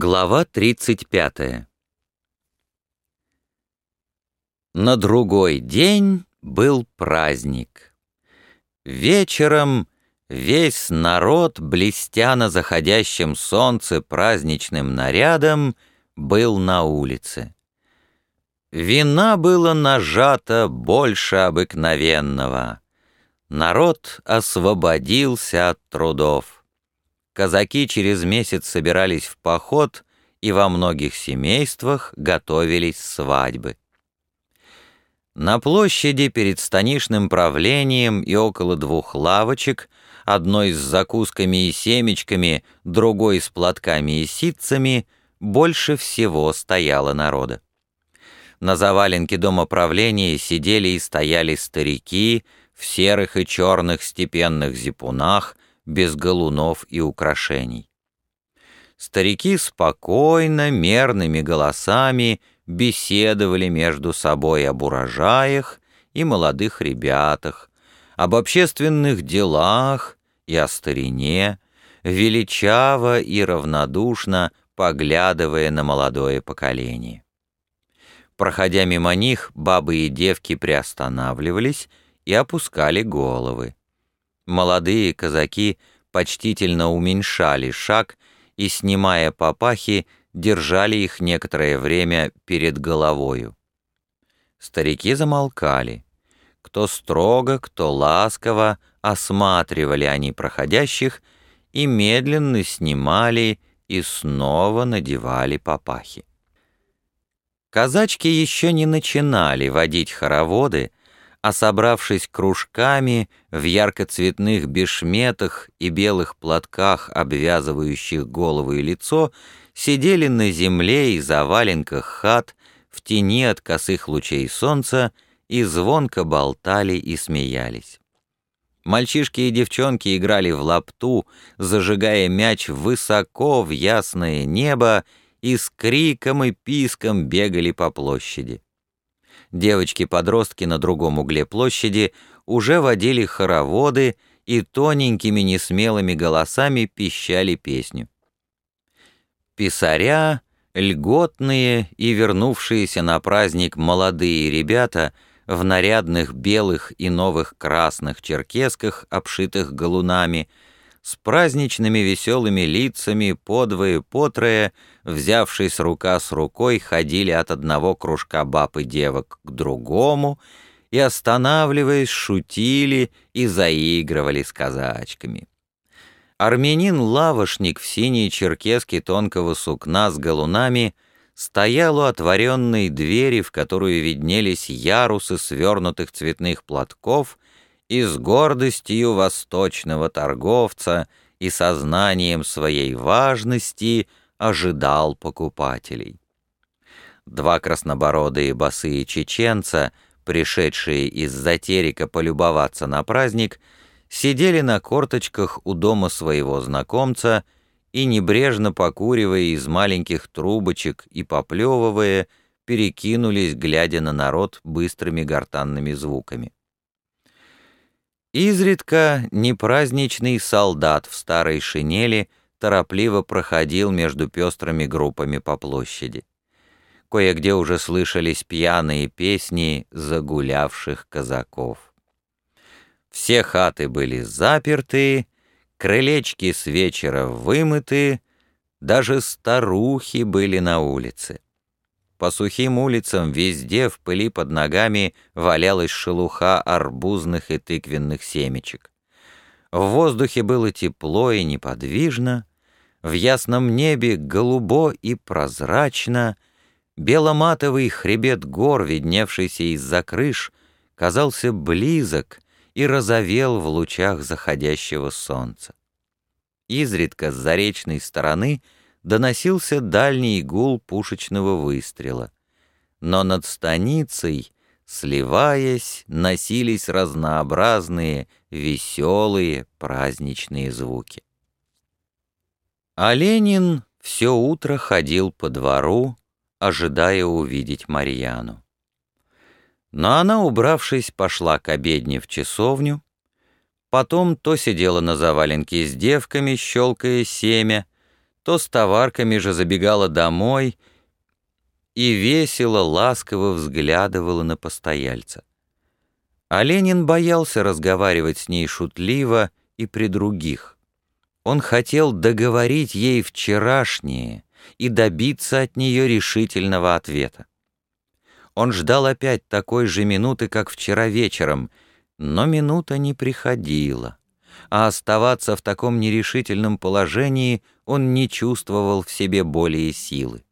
Глава 35 На другой день был праздник. Вечером весь народ, блестя на заходящем солнце праздничным нарядом, был на улице. Вина было нажато больше обыкновенного. Народ освободился от трудов казаки через месяц собирались в поход, и во многих семействах готовились свадьбы. На площади перед станишным правлением и около двух лавочек, одной с закусками и семечками, другой с платками и ситцами, больше всего стояло народа. На заваленке дома правления сидели и стояли старики в серых и черных степенных зипунах, без галунов и украшений. Старики спокойно, мерными голосами беседовали между собой об урожаях и молодых ребятах, об общественных делах и о старине, величаво и равнодушно поглядывая на молодое поколение. Проходя мимо них, бабы и девки приостанавливались и опускали головы. Молодые казаки почтительно уменьшали шаг и, снимая папахи, держали их некоторое время перед головою. Старики замолкали. Кто строго, кто ласково, осматривали они проходящих и медленно снимали и снова надевали папахи. Казачки еще не начинали водить хороводы, а собравшись кружками в яркоцветных бешметах и белых платках, обвязывающих голову и лицо, сидели на земле и заваленках хат в тени от косых лучей солнца и звонко болтали и смеялись. Мальчишки и девчонки играли в лапту, зажигая мяч высоко в ясное небо и с криком и писком бегали по площади девочки-подростки на другом угле площади уже водили хороводы и тоненькими несмелыми голосами пищали песню. Писаря, льготные и вернувшиеся на праздник молодые ребята в нарядных белых и новых красных черкесках, обшитых галунами, с праздничными веселыми лицами, подвое-потрое, взявшись рука с рукой, ходили от одного кружка баб и девок к другому и, останавливаясь, шутили и заигрывали с казачками. Армянин-лавошник в синей черкеске тонкого сукна с галунами стоял у отворенной двери, в которую виднелись ярусы свернутых цветных платков и с гордостью восточного торговца и сознанием своей важности ожидал покупателей. Два краснобородые босые чеченца, пришедшие из затерика полюбоваться на праздник, сидели на корточках у дома своего знакомца и, небрежно покуривая из маленьких трубочек и поплевывая, перекинулись, глядя на народ быстрыми гортанными звуками. Изредка непраздничный солдат в старой шинели торопливо проходил между пестрыми группами по площади. Кое-где уже слышались пьяные песни загулявших казаков. Все хаты были заперты, крылечки с вечера вымыты, даже старухи были на улице. По сухим улицам везде в пыли под ногами валялась шелуха арбузных и тыквенных семечек. В воздухе было тепло и неподвижно, в ясном небе голубо и прозрачно, беломатовый хребет гор, видневшийся из-за крыш, казался близок и разовел в лучах заходящего солнца. Изредка с заречной стороны — доносился дальний гул пушечного выстрела. Но над станицей, сливаясь, носились разнообразные, веселые, праздничные звуки. А Ленин все утро ходил по двору, ожидая увидеть Марьяну. Но она, убравшись, пошла к обедне в часовню, потом то сидела на заваленке с девками, щелкая семя, то с товарками же забегала домой и весело, ласково взглядывала на постояльца. А Ленин боялся разговаривать с ней шутливо и при других. Он хотел договорить ей вчерашнее и добиться от нее решительного ответа. Он ждал опять такой же минуты, как вчера вечером, но минута не приходила, а оставаться в таком нерешительном положении он не чувствовал в себе более силы.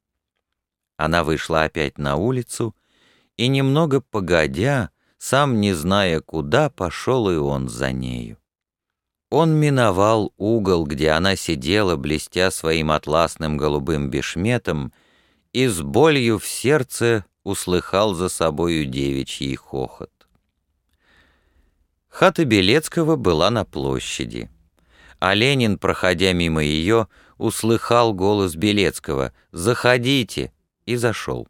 Она вышла опять на улицу, и немного погодя, сам не зная куда, пошел и он за нею. Он миновал угол, где она сидела, блестя своим атласным голубым бешметом, и с болью в сердце услыхал за собою девичий хохот. Хата Белецкого была на площади, а Ленин, проходя мимо ее, услыхал голос Белецкого «Заходите!» и зашел.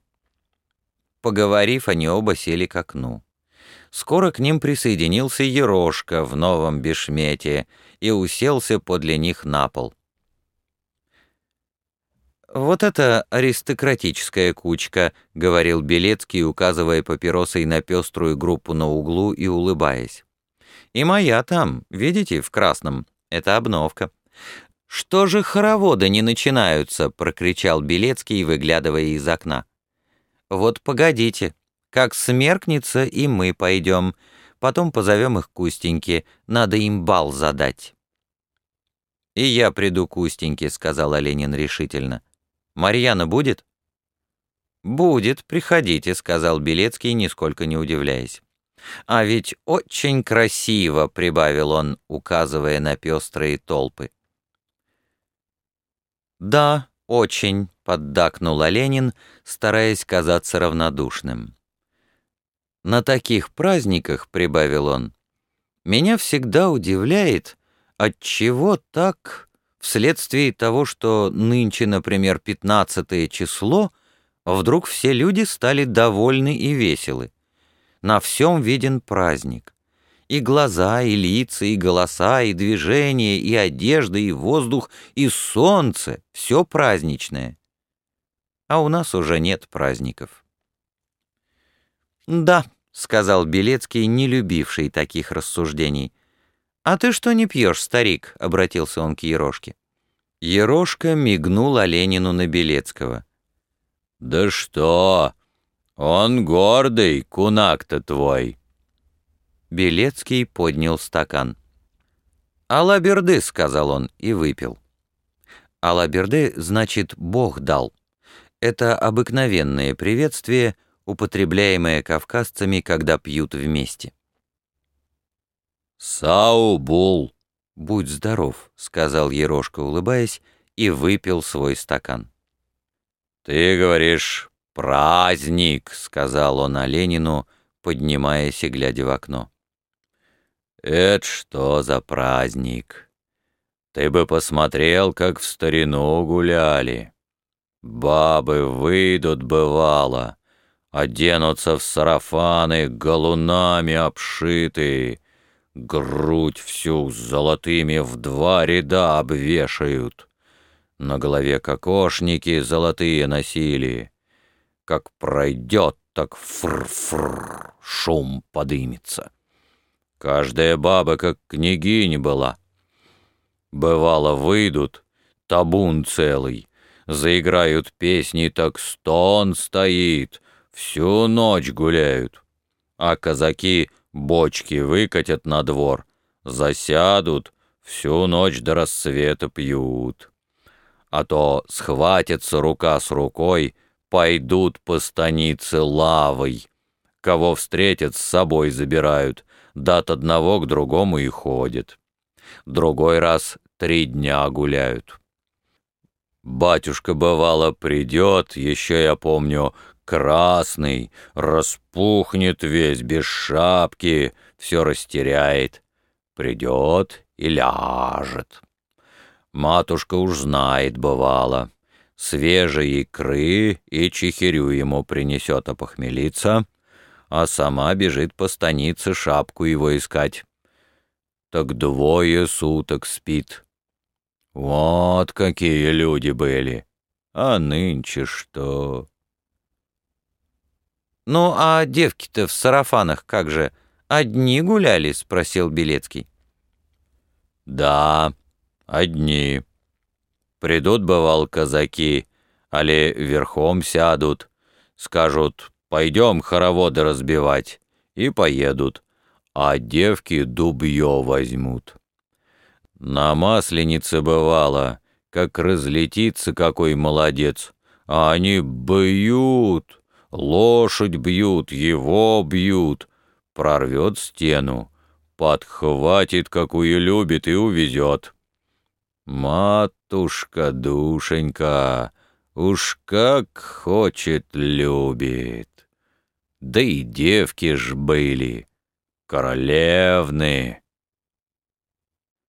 Поговорив, они оба сели к окну. Скоро к ним присоединился Ерошка в новом бешмете и уселся подле них на пол. «Вот это аристократическая кучка», — говорил Белецкий, указывая папиросой на пеструю группу на углу и улыбаясь. «И моя там, видите, в красном. Это обновка». «Что же хороводы не начинаются?» — прокричал Белецкий, выглядывая из окна. «Вот погодите, как смеркнется, и мы пойдем. Потом позовем их Кустеньки, надо им бал задать». «И я приду к Устеньке», — сказал Оленин решительно. «Марьяна будет?» «Будет, приходите», — сказал Белецкий, нисколько не удивляясь. «А ведь очень красиво», — прибавил он, указывая на пестрые толпы. «Да, очень», — поддакнул Оленин, стараясь казаться равнодушным. На таких праздниках, прибавил он, меня всегда удивляет, отчего так, вследствие того, что нынче, например, пятнадцатое число, вдруг все люди стали довольны и веселы. На всем виден праздник. И глаза, и лица, и голоса, и движения, и одежда, и воздух, и солнце — все праздничное. А у нас уже нет праздников. «Да», — сказал Белецкий, не любивший таких рассуждений. «А ты что не пьешь, старик?» — обратился он к Ерошке. Ерошка мигнул Оленину на Белецкого. «Да что? Он гордый, кунак-то твой!» Белецкий поднял стакан. «Алаберды», — сказал он и выпил. «Алаберды» значит «Бог дал». Это обыкновенное приветствие — употребляемое кавказцами, когда пьют вместе. «Саубул!» «Будь здоров», — сказал Ерошка, улыбаясь, и выпил свой стакан. «Ты говоришь, праздник», — сказал он Оленину, поднимаясь и глядя в окно. «Это что за праздник? Ты бы посмотрел, как в старину гуляли. Бабы выйдут, бывало, оденутся в сарафаны, галунами обшитые, грудь всю золотыми в два ряда обвешают. На голове кокошники золотые носили. Как пройдет, так фр-фр, шум подымется. Каждая баба как княгинь была. Бывало, выйдут, табун целый, заиграют песни, так стон стоит — Всю ночь гуляют, а казаки бочки выкатят на двор, засядут, всю ночь до рассвета пьют. А то схватятся рука с рукой, пойдут по станице лавой. Кого встретят, с собой забирают, да от одного к другому и ходят. Другой раз три дня гуляют. Батюшка, бывало, придет, еще я помню, красный, распухнет весь, без шапки, все растеряет. Придет и ляжет. Матушка уж знает, бывало. Свежей икры и чехирю ему принесет опохмелиться, а сама бежит по станице шапку его искать. Так двое суток спит. Вот какие люди были. А нынче что? «Ну, а девки-то в сарафанах как же, одни гуляли?» — спросил Белецкий. «Да, одни. Придут, бывал, казаки, али верхом сядут, скажут, пойдем хороводы разбивать, и поедут, а девки дубье возьмут. На масленице бывало, как разлетится какой молодец, а они бьют, лошадь бьют, его бьют, прорвет стену, подхватит, какую любит, и увезет. Матушка-душенька, уж как хочет любит. Да и девки ж были, королевны.